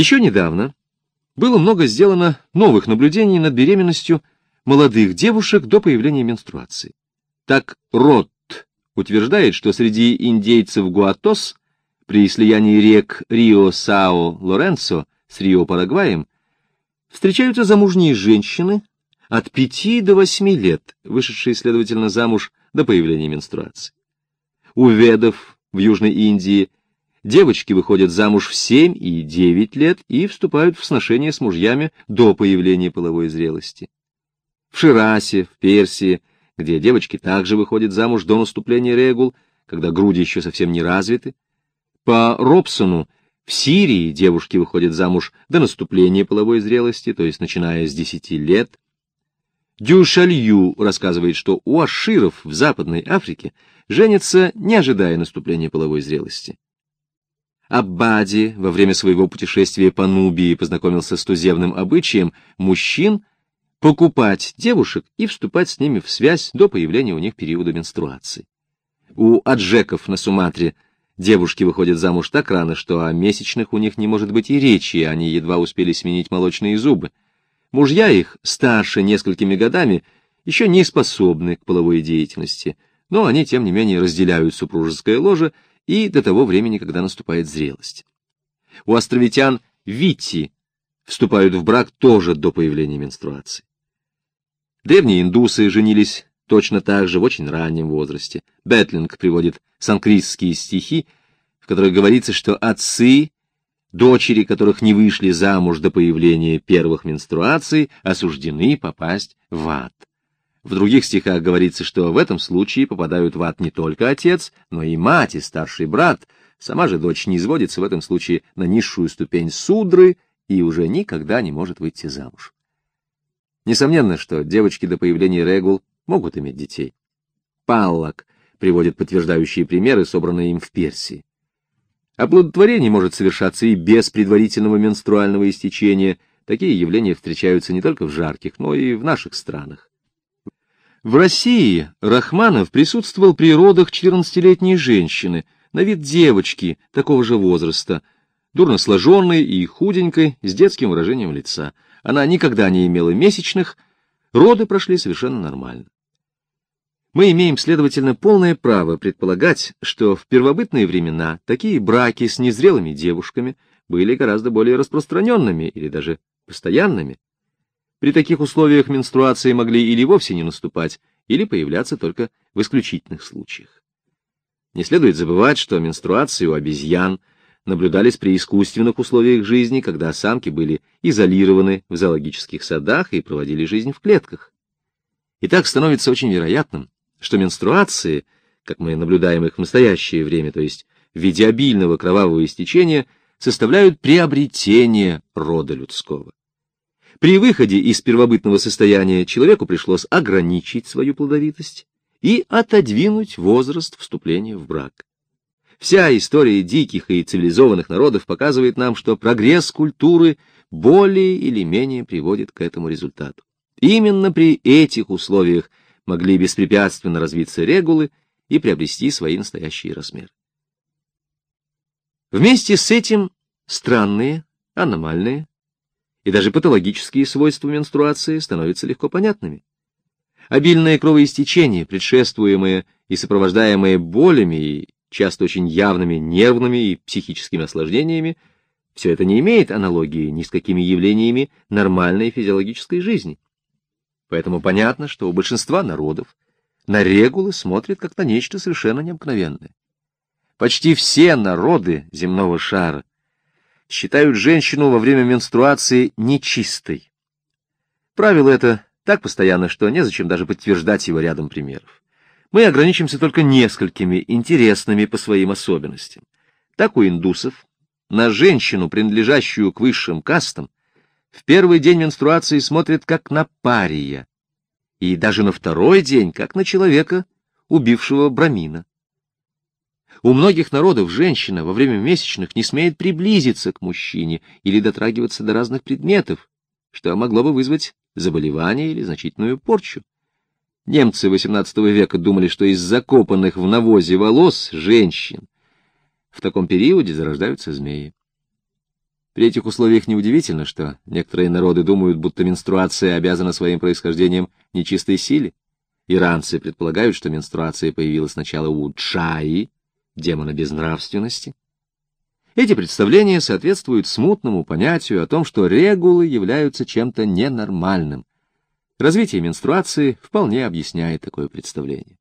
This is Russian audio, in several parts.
Еще недавно было много сделано новых наблюдений над беременностью молодых девушек до появления менструации. Так Рот утверждает, что среди индейцев Гуатос при слиянии рек Рио-Сао-Лоренцо с Рио-Парагваем встречаются замужние женщины от пяти до восьми лет, вышедшие, следовательно, замуж до появления менструации. У ведов в Южной Индии девочки выходят замуж в семь и девять лет и вступают в сношения с мужьями до появления половой зрелости. В Ширасе, в Персии, где девочки также выходят замуж до наступления регул, когда груди еще совсем не развиты, по Робсону в Сирии девушки выходят замуж до наступления половой зрелости, то есть начиная с десяти лет, Дюшалью рассказывает, что у аширов в Западной Африке женятся, не ожидая наступления половой зрелости. Аббади во время своего путешествия по Нубии познакомился с туземным обычаем мужчин покупать девушек и вступать с ними в связь до появления у них периода менструации. У аджеков на Суматре девушки выходят замуж так рано, что о месячных у них не может быть и речи, они едва успели сменить молочные зубы. Мужья их, старше несколькими годами, еще не способны к половой деятельности, но они, тем не менее, разделяют супружеское ложе и до того времени, когда наступает зрелость. У островитян Витти вступают в брак тоже до появления менструации. Древние индусы женились точно так же в очень раннем возрасте. Бетлинг приводит санкритские стихи, в которых говорится, что отцы дочери которых не вышли замуж до появления первых менструаций, осуждены попасть в ад. В других стихах говорится, что в этом случае попадают в ад не только отец, но и мать и старший брат. Сама же дочь не изводится в этом случае на низшую ступень судры и уже никогда не может выйти замуж. Несомненно, что девочки до появления регул могут иметь детей. Паллак приводит подтверждающие примеры, собранные им в Персии. Оплодотворение может совершаться и без предварительного менструального истечения. Такие явления встречаются не только в жарких, но и в наших странах. В России Рахманов присутствовал при родах 14-летней женщины, на вид девочки такого же возраста, дурно сложенной и худенькой, с детским выражением лица. Она никогда не имела месячных, роды прошли совершенно нормально. Мы имеем, следовательно, полное право предполагать, что в первобытные времена такие браки с незрелыми девушками были гораздо более распространенными или даже постоянными. При таких условиях менструации могли или вовсе не наступать, или появляться только в исключительных случаях. Не следует забывать, что менструации у обезьян наблюдались при искусственных условиях жизни, когда самки были изолированы в зоологических садах и проводили жизнь в клетках. И так становится очень вероятным, что менструации, как мы наблюдаем их в настоящее время, то есть в виде обильного кровавого истечения, составляют приобретение рода людского. При выходе из первобытного состояния человеку пришлось ограничить свою плодовитость и отодвинуть возраст вступления в брак. Вся история диких и цивилизованных народов показывает нам, что прогресс культуры более или менее приводит к этому результату. Именно при этих условиях могли беспрепятственно развиться регулы и приобрести свои настоящие размеры. Вместе с этим странные, аномальные и даже патологические свойства менструации становятся легко понятными. Обильное кровоистечение, предшествуемое и сопровождаемое болями и часто очень явными нервными и психическими осложнениями, все это не имеет аналогии ни с какими явлениями нормальной физиологической жизни. Поэтому понятно, что у большинства народов на регулы смотрят как на нечто совершенно необыкновенное. Почти все народы земного шара считают женщину во время менструации нечистой. Правило это так постоянно, что незачем даже подтверждать его рядом примеров. Мы ограничимся только несколькими интересными по своим особенностям. Так у индусов на женщину, принадлежащую к высшим кастам, в первый день менструации смотрит как на пария, и даже на второй день как на человека, убившего брамина. У многих народов женщина во время месячных не смеет приблизиться к мужчине или дотрагиваться до разных предметов, что могло бы вызвать заболевание или значительную порчу. Немцы XVIII века думали, что из закопанных в навозе волос женщин в таком периоде зарождаются змеи. При этих условиях неудивительно, что некоторые народы думают, будто менструация обязана своим происхождением нечистой силе. Иранцы предполагают, что менструация появилась сначала у Джаи, демона безнравственности. Эти представления соответствуют смутному понятию о том, что регулы являются чем-то ненормальным. Развитие менструации вполне объясняет такое представление.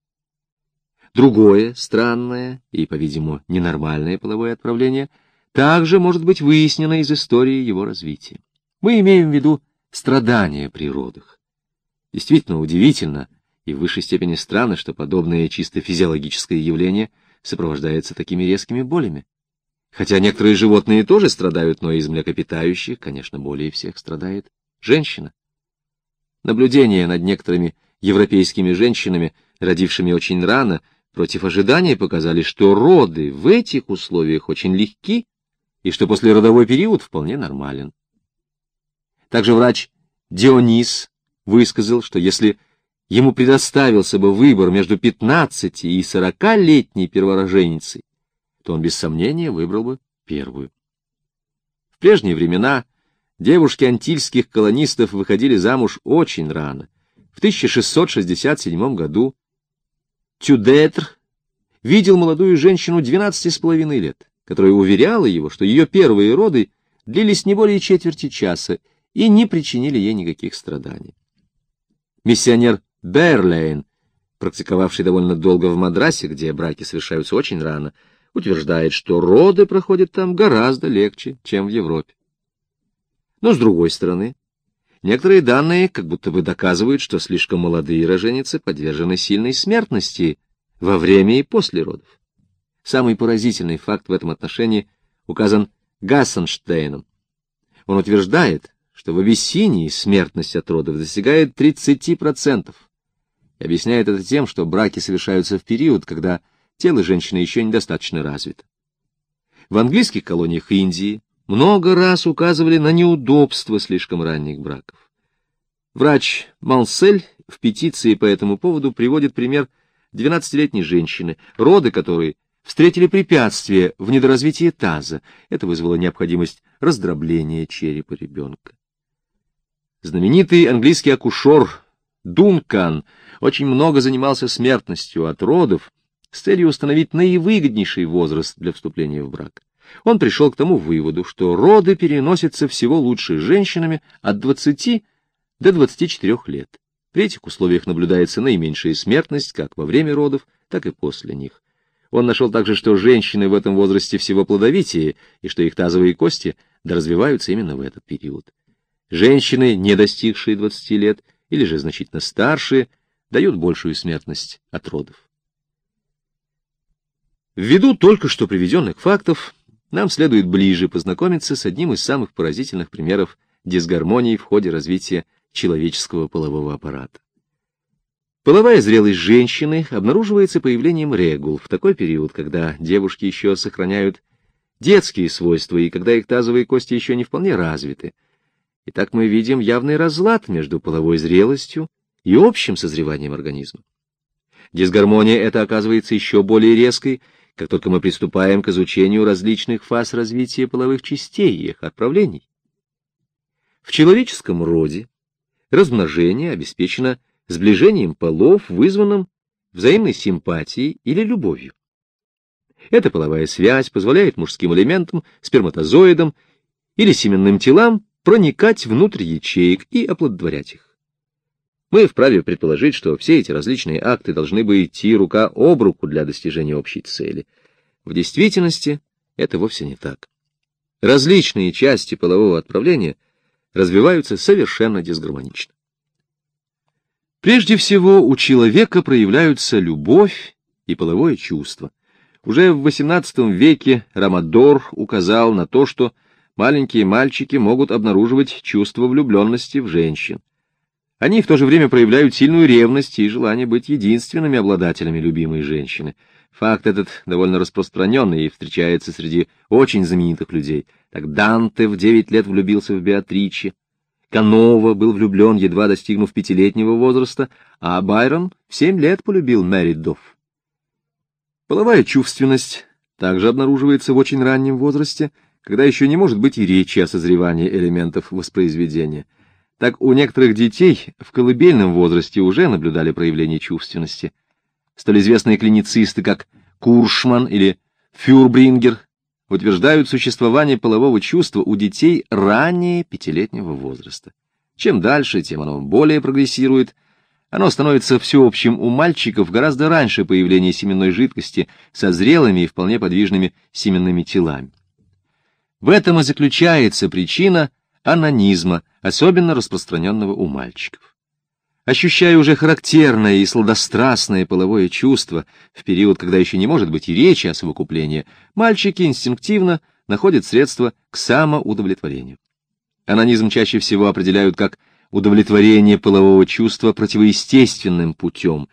Другое, странное и, по-видимому, ненормальное половое отправление также может быть выяснено из истории его развития. Мы имеем в виду страдания при родах. Действительно удивительно и в высшей степени странно, что подобное чисто физиологическое явление сопровождается такими резкими болями. Хотя некоторые животные тоже страдают, но из млекопитающих, конечно, более всех страдает женщина. Наблюдения над некоторыми европейскими женщинами, родившими очень рано, против ожидания показали, что роды в этих условиях очень легки и что послеродовой период вполне нормален. Также врач Дионис высказал, что если ему предоставился бы выбор между 15 и 40-летней первороженицей, то он без сомнения выбрал бы первую. В прежние времена девушки антильских колонистов выходили замуж очень рано. В 1667 году Тюдетр видел молодую женщину 12 с половиной лет, которая уверяла его, что ее первые роды длились не более четверти часа и не причинили ей никаких страданий. Миссионер Берлейн, практиковавший довольно долго в Мадрасе, где браки совершаются очень рано, утверждает, что роды проходят там гораздо легче, чем в Европе. Но, с другой стороны, некоторые данные как будто бы доказывают, что слишком молодые роженицы подвержены сильной смертности во время и после родов. Самый поразительный факт в этом отношении указан Гассенштейном. Он утверждает, что в Абиссинии смертность от родов достигает 30%, и объясняет это тем, что браки совершаются в период, когда тело женщины еще недостаточно развито. В английских колониях Индии много раз указывали на неудобства слишком ранних браков. Врач Малсель в петиции по этому поводу приводит пример 12-летней женщины, роды которой встретили препятствие в недоразвитии таза. Это вызвало необходимость раздробления черепа ребенка. Знаменитый английский акушер Дункан очень много занимался смертностью от родов с целью установить наивыгоднейший возраст для вступления в брак. Он пришел к тому выводу, что роды переносятся всего лучше женщинами от 20 до 24 лет. При этих условиях наблюдается наименьшая смертность как во время родов, так и после них. Он нашел также, что женщины в этом возрасте всего плодовитее, и что их тазовые кости доразвиваются именно в этот период. Женщины, не достигшие 20 лет, или же значительно старшие, дают большую смертность от родов. Ввиду только что приведенных фактов, нам следует ближе познакомиться с одним из самых поразительных примеров дисгармонии в ходе развития человеческого полового аппарата. Половая зрелость женщины обнаруживается появлением регул в такой период, когда девушки еще сохраняют детские свойства и когда их тазовые кости еще не вполне развиты. Итак, мы видим явный разлад между половой зрелостью и общим созреванием организма. Дисгармония эта оказывается еще более резкой, как только мы приступаем к изучению различных фаз развития половых частей и их отправлений. В человеческом роде размножение обеспечено сближением полов, вызванным взаимной симпатией или любовью. Эта половая связь позволяет мужским элементам, сперматозоидам или семенным телам проникать внутрь ячеек и оплодотворять их. Мы вправе предположить, что все эти различные акты должны бы идти рука об руку для достижения общей цели. В действительности это вовсе не так. Различные части полового отправления развиваются совершенно дисгармонично. Прежде всего, у человека проявляются любовь и половое чувство. Уже в XVIII веке Рамадор указал на то, что маленькие мальчики могут обнаруживать чувство влюбленности в женщин. Они в то же время проявляют сильную ревность и желание быть единственными обладателями любимой женщины. Факт этот довольно распространенный и встречается среди очень знаменитых людей. Так Данте в девять лет влюбился в Беатриче, Канова был влюблен, едва достигнув пятилетнего возраста, а Байрон в семь лет полюбил Мэри Дофф. Половая чувственность также обнаруживается в очень раннем возрасте, когда еще не может быть и речи о созревании элементов воспроизведения. Так у некоторых детей в колыбельном возрасте уже наблюдали проявление чувственности. Столь известные клиницисты, как Куршман или Фюрбрингер, утверждают существование полового чувства у детей ранее пятилетнего возраста. Чем дальше, тем оно более прогрессирует. Оно становится всеобщим у мальчиков гораздо раньше появления семенной жидкости со зрелыми и вполне подвижными семенными телами. В этом и заключается причина анонизма, особенно распространенного у мальчиков. Ощущая уже характерное и сладострастное половое чувство в период, когда еще не может быть и речи о совокуплении, мальчики инстинктивно находят средства к самоудовлетворению. Анонизм чаще всего определяют как удовлетворение полового чувства противоестественным путем,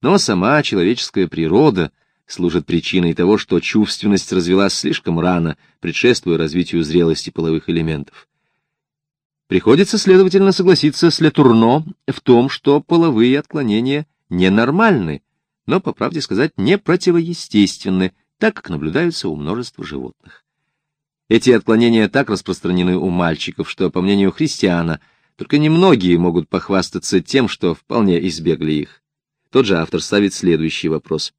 но сама человеческая природа служит причиной того, что чувственность развилась слишком рано, предшествуя развитию зрелости половых элементов. Приходится, следовательно, согласиться с Летурно в том, что половые отклонения ненормальны, но, по правде сказать, не противоестественны, так как наблюдаются у множества животных. Эти отклонения так распространены у мальчиков, что, по мнению христиана, только немногие могут похвастаться тем, что вполне избегли их. Тот же автор ставит следующий вопрос.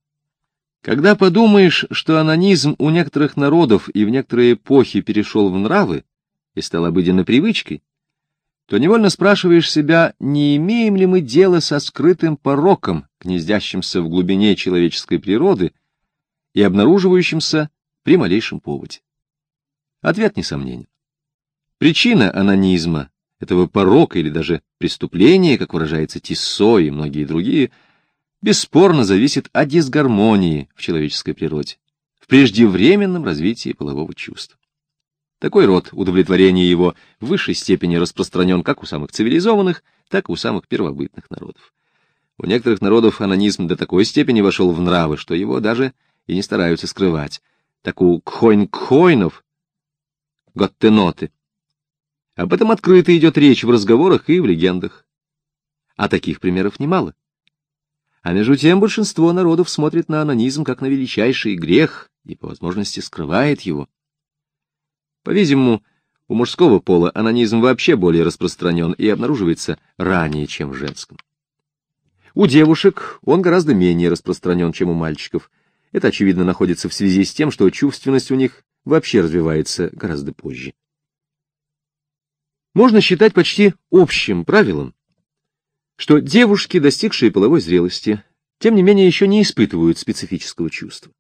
Когда подумаешь, что анонизм у некоторых народов и в некоторые эпохи перешел в нравы и стал обыденной привычкой, то невольно спрашиваешь себя, не имеем ли мы дело со скрытым пороком, гнездящимся в глубине человеческой природы и обнаруживающимся при малейшем поводе. Ответ несомненен. Причина анонизма, этого порока или даже преступления, как выражается Тиссо и многие другие, бесспорно зависит от дисгармонии в человеческой природе, в преждевременном развитии полового чувства. Такой род удовлетворения его в высшей степени распространен как у самых цивилизованных, так и у самых первобытных народов. У некоторых народов анонизм до такой степени вошел в нравы, что его даже и не стараются скрывать. Так у кхойн-кхойнов, готтеноты. Об этом открыто идет речь в разговорах и в легендах. А таких примеров немало. А между тем большинство народов смотрит на анонизм как на величайший грех и по возможности скрывает его. По-видимому, у мужского пола анонизм вообще более распространен и обнаруживается ранее, чем в женском. У девушек он гораздо менее распространен, чем у мальчиков. Это, очевидно, находится в связи с тем, что чувственность у них вообще развивается гораздо позже. Можно считать почти общим правилом, что девушки, достигшие половой зрелости, тем не менее еще не испытывают специфического чувства.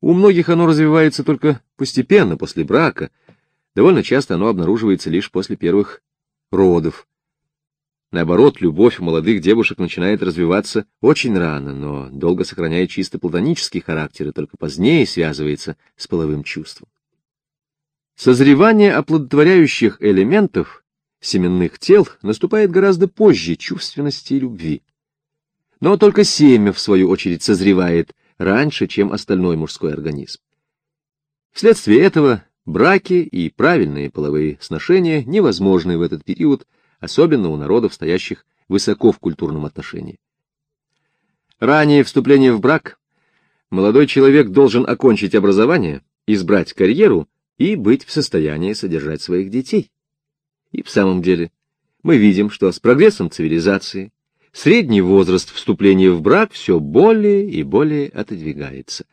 У многих оно развивается только постепенно, после брака — Довольно часто оно обнаруживается лишь после первых родов. Наоборот, любовь у молодых девушек начинает развиваться очень рано, но долго сохраняет чисто платонический характер и только позднее связывается с половым чувством. Созревание оплодотворяющих элементов семенных тел наступает гораздо позже чувственности и любви. Но только семя, в свою очередь, созревает раньше, чем остальной мужской организм. Вследствие этого Браки и правильные половые сношения невозможны в этот период, особенно у народов, стоящих высоко в культурном отношении. Ранее вступления в брак молодой человек должен окончить образование, избрать карьеру и быть в состоянии содержать своих детей. И в самом деле мы видим, что с прогрессом цивилизации средний возраст вступления в брак все более и более отодвигается,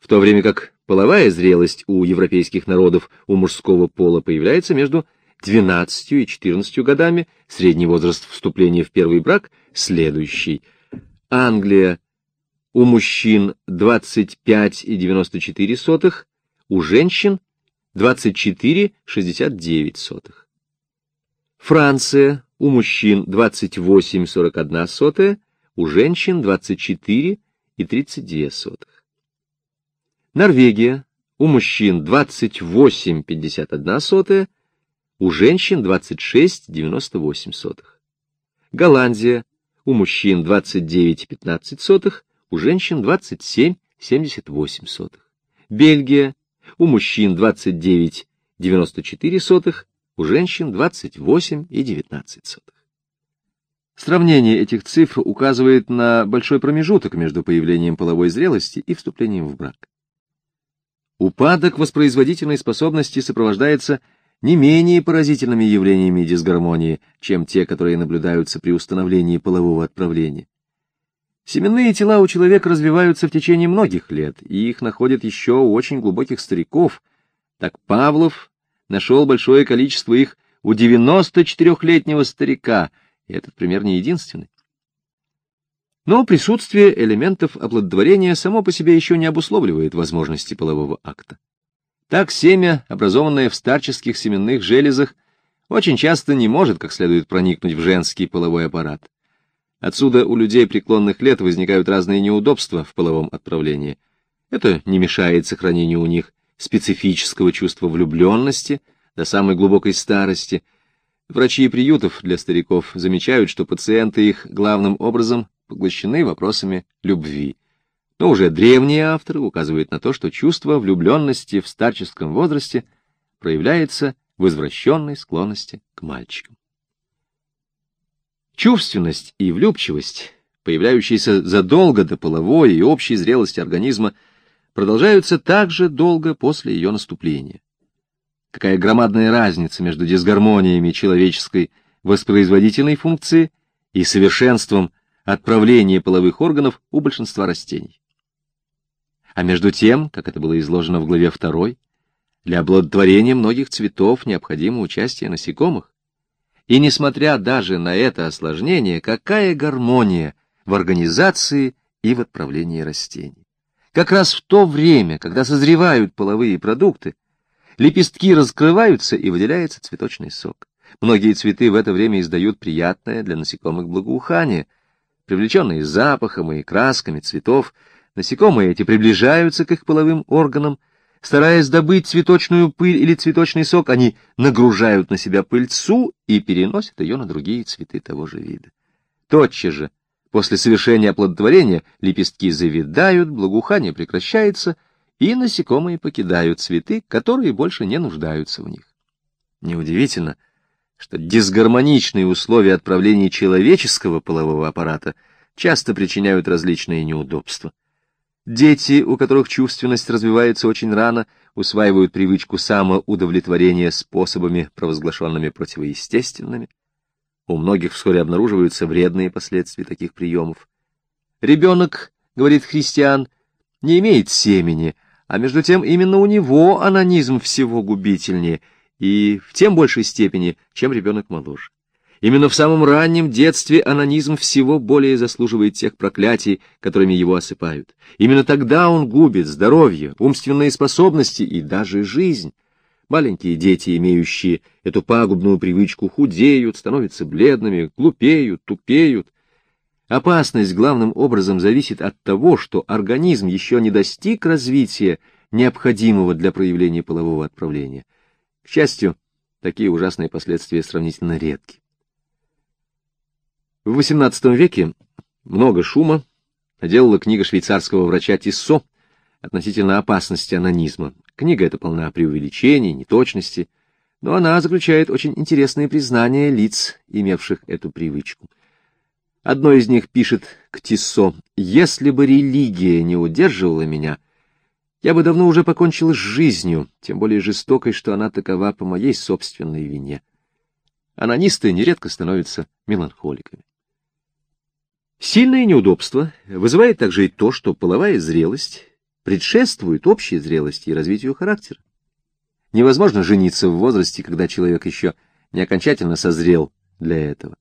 в то время как Половая зрелость у европейских народов у мужского пола появляется между 12 и 14 годами, средний возраст вступления в первый брак следующий. Англия у мужчин 25,94, у женщин 24,69. Франция у мужчин 28,41, у женщин 24,32. Норвегия. У мужчин 28,51, у женщин 26,98. Голландия. У мужчин 29,15, у женщин 27,78. Бельгия. У мужчин 29,94, у женщин 28,19. Сравнение этих цифр указывает на большой промежуток между появлением половой зрелости и вступлением в брак. упадок воспроизводительной способности сопровождается не менее поразительными явлениями дисгармонии, чем те, которые наблюдаются при установлении полового отправления. Семенные тела у человека развиваются в течение многих лет, и их находят еще у очень глубоких стариков. Так Павлов нашел большое количество их у 94-летнего старика, и этот пример не единственный. Но присутствие элементов оплодотворения само по себе еще не обусловливает возможности полового акта. Так семя, образованное в старческих семенных железах, очень часто не может как следует проникнуть в женский половой аппарат. Отсюда у людей преклонных лет возникают разные неудобства в половом отправлении. Это не мешает сохранению у них специфического чувства влюбленности до самой глубокой старости. Врачи приютов для стариков замечают, что пациенты их главным образом поглощены вопросами любви. Но уже древние авторы указывают на то, что чувство влюбленности в старческом возрасте проявляется в извращенной склонности к мальчикам. Чувственность и влюбчивость, появляющиеся задолго до половой и общей зрелости организма, продолжаются также долго после ее наступления. Какая громадная разница между дисгармониями человеческой воспроизводительной функции и совершенством отправления половых органов у большинства растений. А между тем, как это было изложено в главе 2, для оплодотворения многих цветов необходимо участие насекомых. И несмотря даже на это осложнение, какая гармония в организации и в отправлении растений. Как раз в то время, когда созревают половые продукты, лепестки раскрываются и выделяется цветочный сок. Многие цветы в это время издают приятное для насекомых благоухание. Привлеченные запахом и красками цветов, насекомые эти приближаются к их половым органам, Стараясь добыть цветочную пыль или цветочный сок, они нагружают на себя пыльцу и переносят ее на другие цветы того же вида. Тотчас же, после совершения оплодотворения, лепестки завидают, благоухание прекращается, и насекомые покидают цветы, которые больше не нуждаются в них. Неудивительно, что дисгармоничные условия отправления человеческого полового аппарата часто причиняют различные неудобства. Дети, у которых чувственность развивается очень рано, усваивают привычку самоудовлетворения способами, провозглашенными противоестественными. У многих вскоре обнаруживаются вредные последствия таких приемов. Ребенок, говорит христиан, не имеет семени, а между тем именно у него анонизм всего губительнее, и в тем большей степени, чем ребенок моложе. Именно в самом раннем детстве анонизм всего более заслуживает тех проклятий, которыми его осыпают. Именно тогда он губит здоровье, умственные способности и даже жизнь. Маленькие дети, имеющие эту пагубную привычку, худеют, становятся бледными, глупеют, тупеют. Опасность главным образом зависит от того, что организм еще не достиг развития, необходимого для проявления полового отправления. К счастью, такие ужасные последствия сравнительно редки. В XVIII веке много шума наделала книга швейцарского врача Тиссо относительно опасности анонизма. Книга эта полна преувеличений, неточности, но она заключает очень интересные признания лиц, имевших эту привычку. Одно из них пишет к Тиссо, «Если бы религия не удерживала меня, я бы давно уже покончил с жизнью, тем более жестокой, что она такова по моей собственной вине». Анонисты нередко становятся меланхоликами. Сильное неудобство вызывает также и то, что половая зрелость предшествует общей зрелости и развитию характера. Невозможно жениться в возрасте, когда человек еще не окончательно созрел для этого.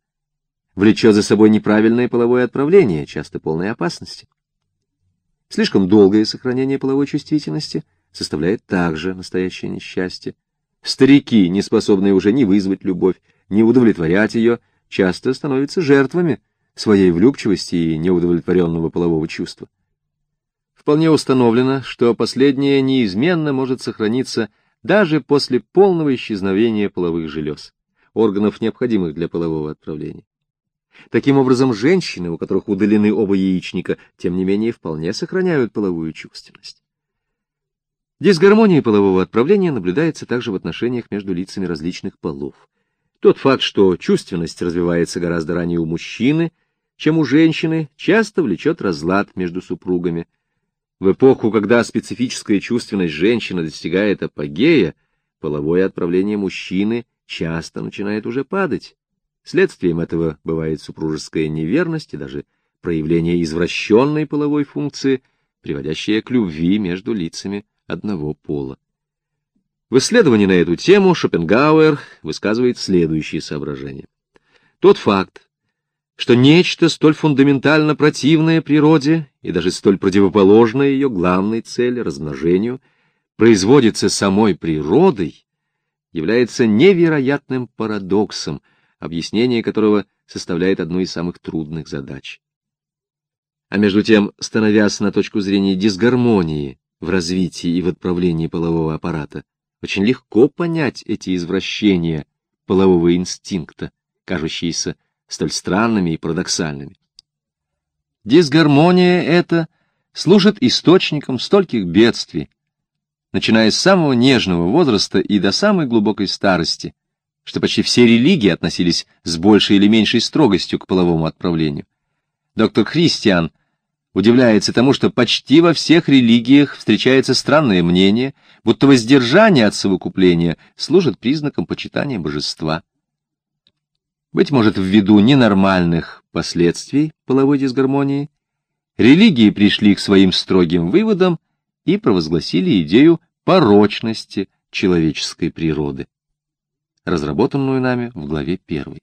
Влечет за собой неправильное половое отправление, часто полной опасности. Слишком долгое сохранение половой чувствительности составляет также настоящее несчастье. Старики, не способные уже ни вызвать любовь, ни удовлетворять ее, часто становятся жертвами своей влюбчивости и неудовлетворенного полового чувства. Вполне установлено, что последнее неизменно может сохраниться даже после полного исчезновения половых желез, органов, необходимых для полового отправления. Таким образом, женщины, у которых удалены оба яичника, тем не менее вполне сохраняют половую чувственность. Дисгармония полового отправления наблюдается также в отношениях между лицами различных полов. Тот факт, что чувственность развивается гораздо ранее у мужчины, чем у женщины, часто влечет разлад между супругами. В эпоху, когда специфическая чувственность женщины достигает апогея, половое отправление мужчины часто начинает уже падать. Следствием этого бывает супружеская неверность и даже проявление извращенной половой функции, приводящее к любви между лицами одного пола. В исследовании на эту тему Шопенгауэр высказывает следующие соображения. Тот факт, что нечто столь фундаментально противное природе и даже столь противоположное ее главной цели, размножению, производится самой природой, является невероятным парадоксом, объяснение которого составляет одну из самых трудных задач. А между тем, становясь на точку зрения дисгармонии в развитии и в отправлении полового аппарата, очень легко понять эти извращения полового инстинкта, кажущиеся столь странными и парадоксальными. Дисгармония эта служит источником стольких бедствий, начиная с самого нежного возраста и до самой глубокой старости, что почти все религии относились с большей или меньшей строгостью к половому отправлению. Доктор Христиан удивляется тому, что почти во всех религиях встречается странное мнение, будто воздержание от совокупления служит признаком почитания божества. Быть может, ввиду ненормальных последствий половой дисгармонии, религии пришли к своим строгим выводам и провозгласили идею порочности человеческой природы, разработанную нами в главе первой.